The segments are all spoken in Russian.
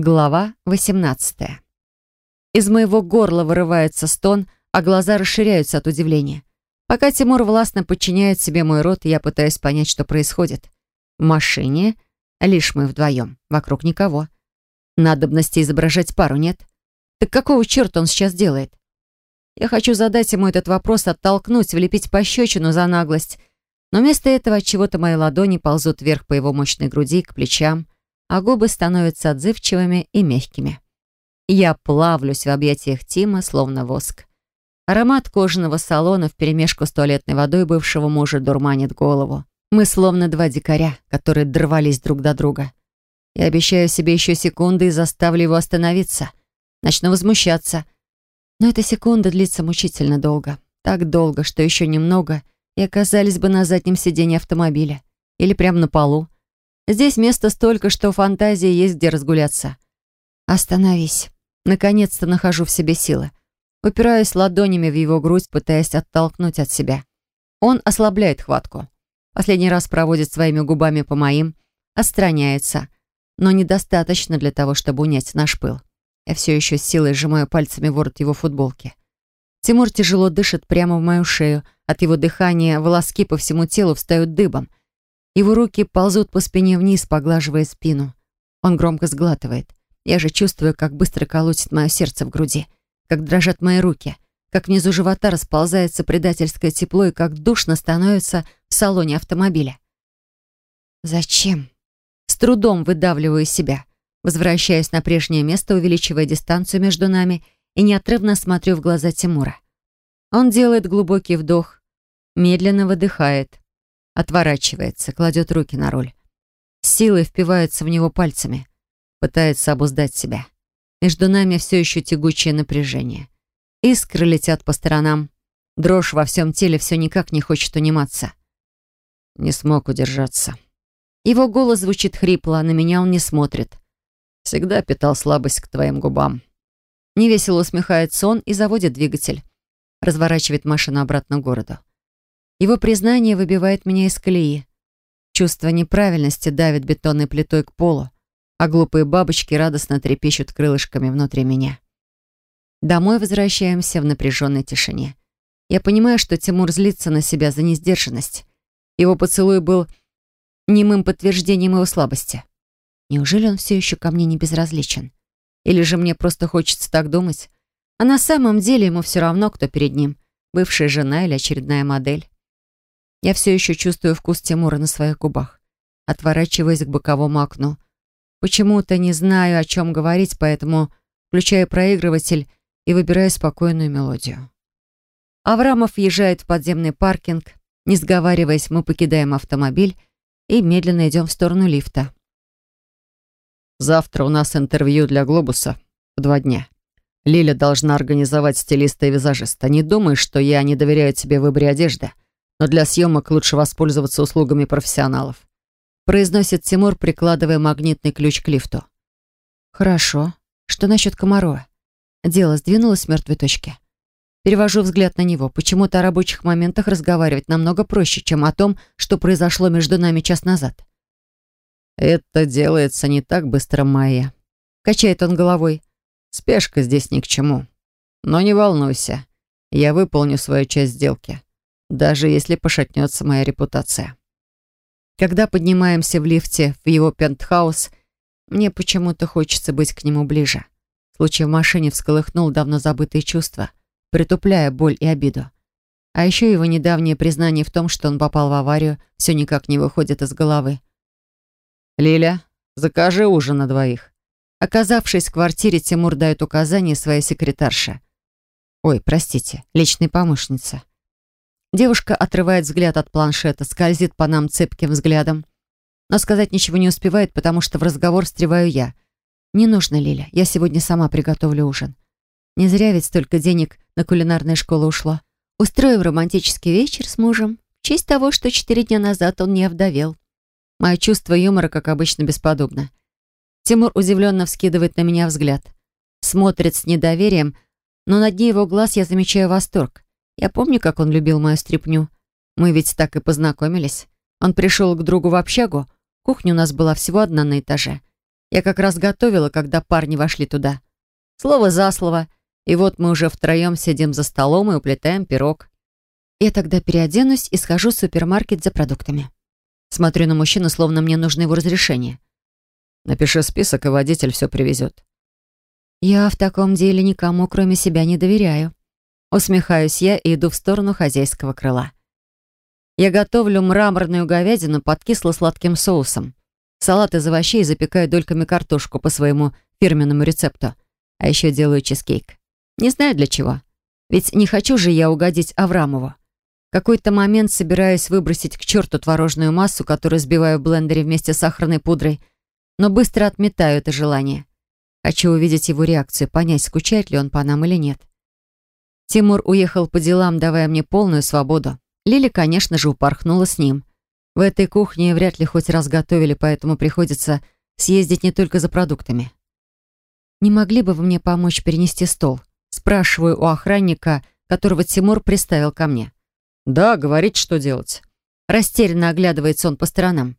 Глава 18. Из моего горла вырывается стон, а глаза расширяются от удивления. Пока Тимур властно подчиняет себе мой рот, я пытаюсь понять, что происходит. В машине лишь мы вдвоем, вокруг никого. Надобности изображать пару нет. Так какого черта он сейчас делает? Я хочу задать ему этот вопрос, оттолкнуть, влепить пощечину за наглость. Но вместо этого от чего-то мои ладони ползут вверх по его мощной груди, к плечам, а губы становятся отзывчивыми и мягкими. Я плавлюсь в объятиях Тима, словно воск. Аромат кожаного салона вперемешку с туалетной водой бывшего мужа дурманит голову. Мы словно два дикаря, которые дрвались друг до друга. Я обещаю себе еще секунды и заставлю его остановиться. Начну возмущаться. Но эта секунда длится мучительно долго. Так долго, что еще немного, и оказались бы на заднем сиденье автомобиля. Или прямо на полу. Здесь места столько, что фантазии есть где разгуляться. Остановись. Наконец-то нахожу в себе силы. Упираюсь ладонями в его грудь, пытаясь оттолкнуть от себя. Он ослабляет хватку. Последний раз проводит своими губами по моим, отстраняется, но недостаточно для того, чтобы унять наш пыл. Я все еще с силой сжимаю пальцами ворот его футболки. Тимур тяжело дышит прямо в мою шею. От его дыхания волоски по всему телу встают дыбом. Его руки ползут по спине вниз, поглаживая спину. Он громко сглатывает. Я же чувствую, как быстро колотит мое сердце в груди, как дрожат мои руки, как внизу живота расползается предательское тепло и как душно становится в салоне автомобиля. «Зачем?» С трудом выдавливаю себя, возвращаясь на прежнее место, увеличивая дистанцию между нами и неотрывно смотрю в глаза Тимура. Он делает глубокий вдох, медленно выдыхает отворачивается, кладет руки на руль. С силой впивается в него пальцами, пытается обуздать себя. Между нами все еще тягучее напряжение. Искры летят по сторонам. Дрожь во всем теле все никак не хочет униматься. Не смог удержаться. Его голос звучит хрипло, а на меня он не смотрит. Всегда питал слабость к твоим губам. Невесело усмехается он и заводит двигатель. Разворачивает машину обратно к городу. Его признание выбивает меня из колеи. Чувство неправильности давит бетонной плитой к полу, а глупые бабочки радостно трепещут крылышками внутри меня. Домой возвращаемся в напряженной тишине. Я понимаю, что Тимур злится на себя за несдержанность. Его поцелуй был немым подтверждением его слабости. Неужели он все еще ко мне не безразличен? Или же мне просто хочется так думать? А на самом деле ему все равно, кто перед ним. Бывшая жена или очередная модель. Я все еще чувствую вкус Тимура на своих губах. Отворачиваясь к боковому окну. Почему-то не знаю, о чем говорить, поэтому включаю проигрыватель и выбираю спокойную мелодию. Аврамов въезжает в подземный паркинг. Не сговариваясь, мы покидаем автомобиль и медленно идем в сторону лифта. «Завтра у нас интервью для «Глобуса» в два дня. Лиля должна организовать стилиста и визажиста. Не думай, что я не доверяю тебе в выборе одежды но для съемок лучше воспользоваться услугами профессионалов», произносит Тимур, прикладывая магнитный ключ к лифту. «Хорошо. Что насчет Комарова?» Дело сдвинулось с мертвой точки. Перевожу взгляд на него. Почему-то о рабочих моментах разговаривать намного проще, чем о том, что произошло между нами час назад. «Это делается не так быстро, Майя», — качает он головой. «Спешка здесь ни к чему. Но не волнуйся, я выполню свою часть сделки даже если пошатнется моя репутация. Когда поднимаемся в лифте в его пентхаус, мне почему-то хочется быть к нему ближе. Случай в машине всколыхнул давно забытые чувства, притупляя боль и обиду. А еще его недавнее признание в том, что он попал в аварию, все никак не выходит из головы. «Лиля, закажи ужин на двоих». Оказавшись в квартире, Тимур дает указание своей секретарше. Ой, простите, личной помощнице. Девушка отрывает взгляд от планшета, скользит по нам цепким взглядом. Но сказать ничего не успевает, потому что в разговор встреваю я. «Не нужно, Лиля, я сегодня сама приготовлю ужин. Не зря ведь столько денег на кулинарные школы ушло. Устроим романтический вечер с мужем в честь того, что четыре дня назад он не овдовел. Мое чувство юмора, как обычно, бесподобно. Тимур удивленно вскидывает на меня взгляд. Смотрит с недоверием, но на дне его глаз я замечаю восторг. Я помню, как он любил мою стряпню. Мы ведь так и познакомились. Он пришел к другу в общагу. Кухня у нас была всего одна на этаже. Я как раз готовила, когда парни вошли туда. Слово за слово. И вот мы уже втроем сидим за столом и уплетаем пирог. Я тогда переоденусь и схожу в супермаркет за продуктами. Смотрю на мужчину, словно мне нужно его разрешение. Напиши список, и водитель все привезет. Я в таком деле никому, кроме себя, не доверяю. Усмехаюсь я и иду в сторону хозяйского крыла. Я готовлю мраморную говядину под кисло-сладким соусом. Салат из овощей запекаю дольками картошку по своему фирменному рецепту. А еще делаю чизкейк. Не знаю для чего. Ведь не хочу же я угодить Аврамову. В какой-то момент собираюсь выбросить к черту творожную массу, которую сбиваю в блендере вместе с сахарной пудрой, но быстро отметаю это желание. Хочу увидеть его реакцию, понять, скучает ли он по нам или нет. Тимур уехал по делам, давая мне полную свободу. Лили, конечно же, упорхнула с ним. В этой кухне вряд ли хоть раз готовили, поэтому приходится съездить не только за продуктами. «Не могли бы вы мне помочь перенести стол?» Спрашиваю у охранника, которого Тимур приставил ко мне. «Да, говорите, что делать». Растерянно оглядывается он по сторонам.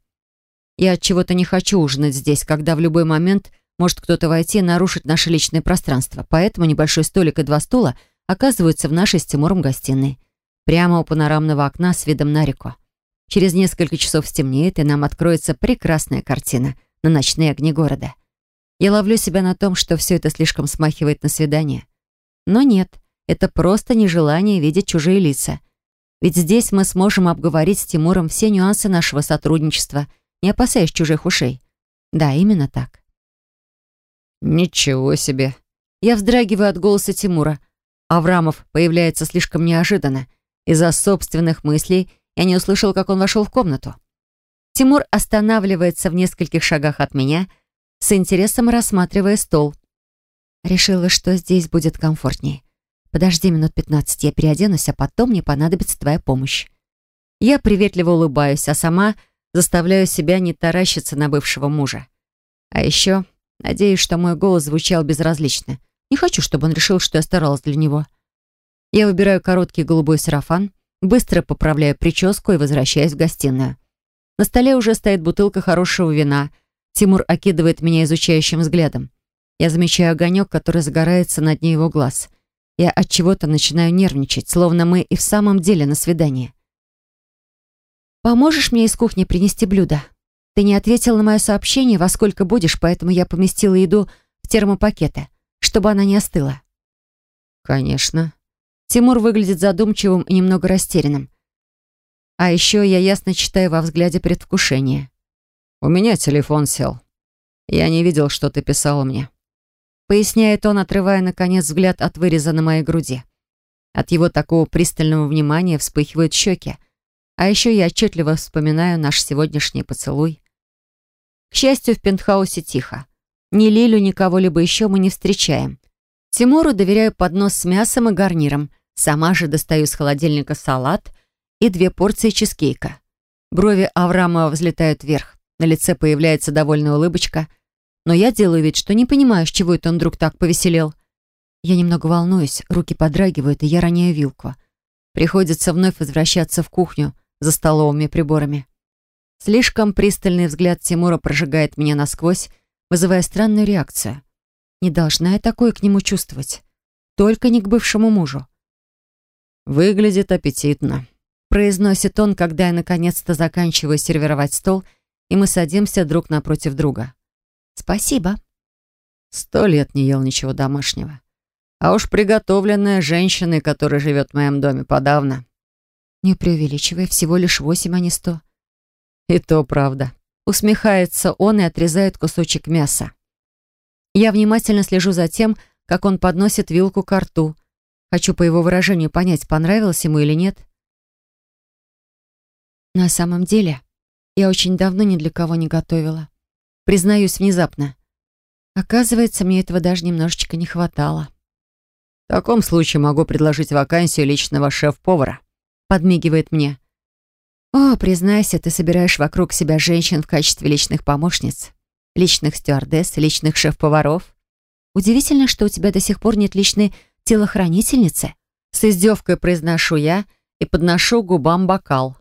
Я от чего-то не хочу ужинать здесь, когда в любой момент может кто-то войти и нарушить наше личное пространство. Поэтому небольшой столик и два стула оказываются в нашей с Тимуром гостиной. Прямо у панорамного окна с видом на реку. Через несколько часов стемнеет, и нам откроется прекрасная картина на ночные огни города. Я ловлю себя на том, что все это слишком смахивает на свидание. Но нет, это просто нежелание видеть чужие лица. Ведь здесь мы сможем обговорить с Тимуром все нюансы нашего сотрудничества — не опасаясь чужих ушей. Да, именно так. «Ничего себе!» Я вздрагиваю от голоса Тимура. Аврамов появляется слишком неожиданно. Из-за собственных мыслей я не услышал, как он вошел в комнату. Тимур останавливается в нескольких шагах от меня, с интересом рассматривая стол. Решила, что здесь будет комфортнее. Подожди минут пятнадцать, я переоденусь, а потом мне понадобится твоя помощь. Я приветливо улыбаюсь, а сама заставляю себя не таращиться на бывшего мужа. А еще надеюсь, что мой голос звучал безразлично. Не хочу, чтобы он решил, что я старалась для него. Я выбираю короткий голубой сарафан, быстро поправляю прическу и возвращаюсь в гостиную. На столе уже стоит бутылка хорошего вина. Тимур окидывает меня изучающим взглядом. Я замечаю огонек, который загорается на дне его глаз. Я от чего-то начинаю нервничать, словно мы и в самом деле на свидании. «Поможешь мне из кухни принести блюдо? Ты не ответил на мое сообщение, во сколько будешь, поэтому я поместила еду в термопакеты, чтобы она не остыла». «Конечно». Тимур выглядит задумчивым и немного растерянным. А еще я ясно читаю во взгляде предвкушение. «У меня телефон сел. Я не видел, что ты писала мне». Поясняет он, отрывая, наконец, взгляд от выреза на моей груди. От его такого пристального внимания вспыхивают щеки, а еще я отчетливо вспоминаю наш сегодняшний поцелуй. К счастью, в пентхаусе тихо. Ни Лилю, ни кого-либо еще мы не встречаем. Тимуру доверяю поднос с мясом и гарниром. Сама же достаю из холодильника салат и две порции чизкейка. Брови Аврамова взлетают вверх. На лице появляется довольная улыбочка. Но я делаю вид, что не понимаю, с чего это он вдруг так повеселел. Я немного волнуюсь, руки подрагивают, и я роняю вилку. Приходится вновь возвращаться в кухню, за столовыми приборами. Слишком пристальный взгляд Тимура прожигает меня насквозь, вызывая странную реакцию. Не должна я такое к нему чувствовать. Только не к бывшему мужу. «Выглядит аппетитно», — произносит он, когда я наконец-то заканчиваю сервировать стол, и мы садимся друг напротив друга. «Спасибо». Сто лет не ел ничего домашнего. А уж приготовленная женщиной, которая живет в моем доме, подавно. Не преувеличивай, всего лишь восемь, а не сто. И то правда. Усмехается он и отрезает кусочек мяса. Я внимательно слежу за тем, как он подносит вилку к рту. Хочу по его выражению понять, понравилось ему или нет. На самом деле, я очень давно ни для кого не готовила. Признаюсь внезапно. Оказывается, мне этого даже немножечко не хватало. В таком случае могу предложить вакансию личного шеф-повара подмигивает мне. «О, признайся, ты собираешь вокруг себя женщин в качестве личных помощниц, личных стюардесс, личных шеф-поваров. Удивительно, что у тебя до сих пор нет личной телохранительницы». С издевкой произношу я и подношу губам бокал.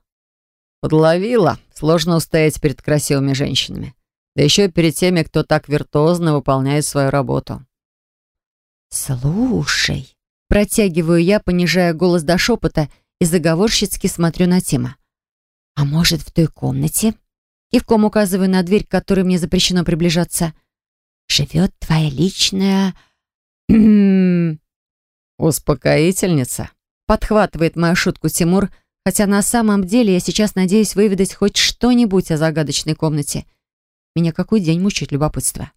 Подловила. Сложно устоять перед красивыми женщинами. Да еще перед теми, кто так виртуозно выполняет свою работу. «Слушай», — протягиваю я, понижая голос до шепота и заговорщицки смотрю на Тима. «А может, в той комнате?» Кивком указываю на дверь, к которой мне запрещено приближаться. «Живет твоя личная...» «Успокоительница», — подхватывает мою шутку Тимур, хотя на самом деле я сейчас надеюсь выведать хоть что-нибудь о загадочной комнате. Меня какой день мучает любопытство.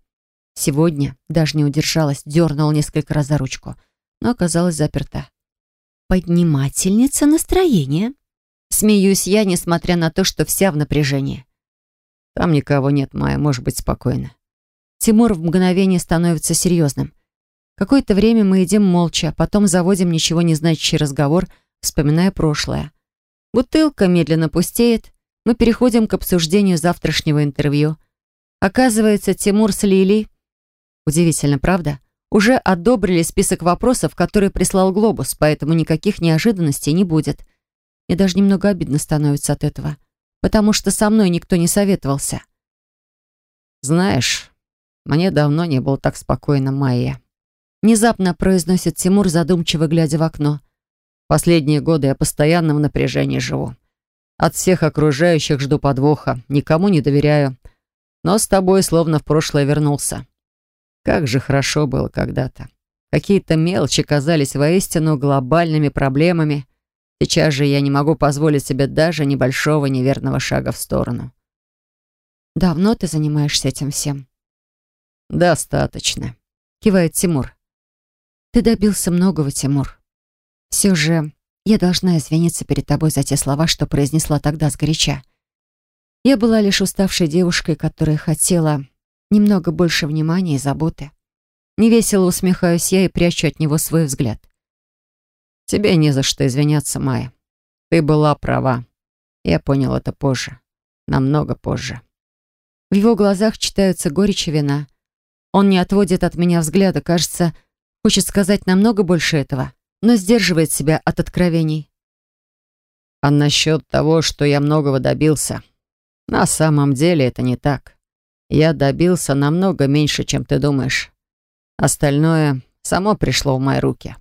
Сегодня даже не удержалась, дернула несколько раз за ручку, но оказалась заперта. «Поднимательница настроения», — смеюсь я, несмотря на то, что вся в напряжении. «Там никого нет, Майя, может быть спокойно». Тимур в мгновение становится серьезным. Какое-то время мы едим молча, потом заводим ничего не значащий разговор, вспоминая прошлое. Бутылка медленно пустеет, мы переходим к обсуждению завтрашнего интервью. Оказывается, Тимур с Лилией, удивительно, правда, уже одобрили список вопросов, которые прислал Глобус, поэтому никаких неожиданностей не будет. Мне даже немного обидно становится от этого, потому что со мной никто не советовался. «Знаешь, мне давно не было так спокойно, Майя», Внезапно произносит Тимур, задумчиво глядя в окно. Последние годы я постоянно в напряжении живу. От всех окружающих жду подвоха, никому не доверяю. Но с тобой словно в прошлое вернулся. Как же хорошо было когда-то. Какие-то мелочи казались воистину глобальными проблемами. Сейчас же я не могу позволить себе даже небольшого неверного шага в сторону. «Давно ты занимаешься этим всем?» «Достаточно», — кивает Тимур. Ты добился многого, Тимур. Все же я должна извиниться перед тобой за те слова, что произнесла тогда сгоряча. Я была лишь уставшей девушкой, которая хотела немного больше внимания и заботы. Невесело усмехаюсь я и прячу от него свой взгляд. Тебе не за что извиняться, Майя. Ты была права. Я понял это позже. Намного позже. В его глазах читаются горечь и вина. Он не отводит от меня взгляда, кажется, Хочет сказать намного больше этого, но сдерживает себя от откровений. А насчет того, что я многого добился, на самом деле это не так. Я добился намного меньше, чем ты думаешь. Остальное само пришло в мои руки.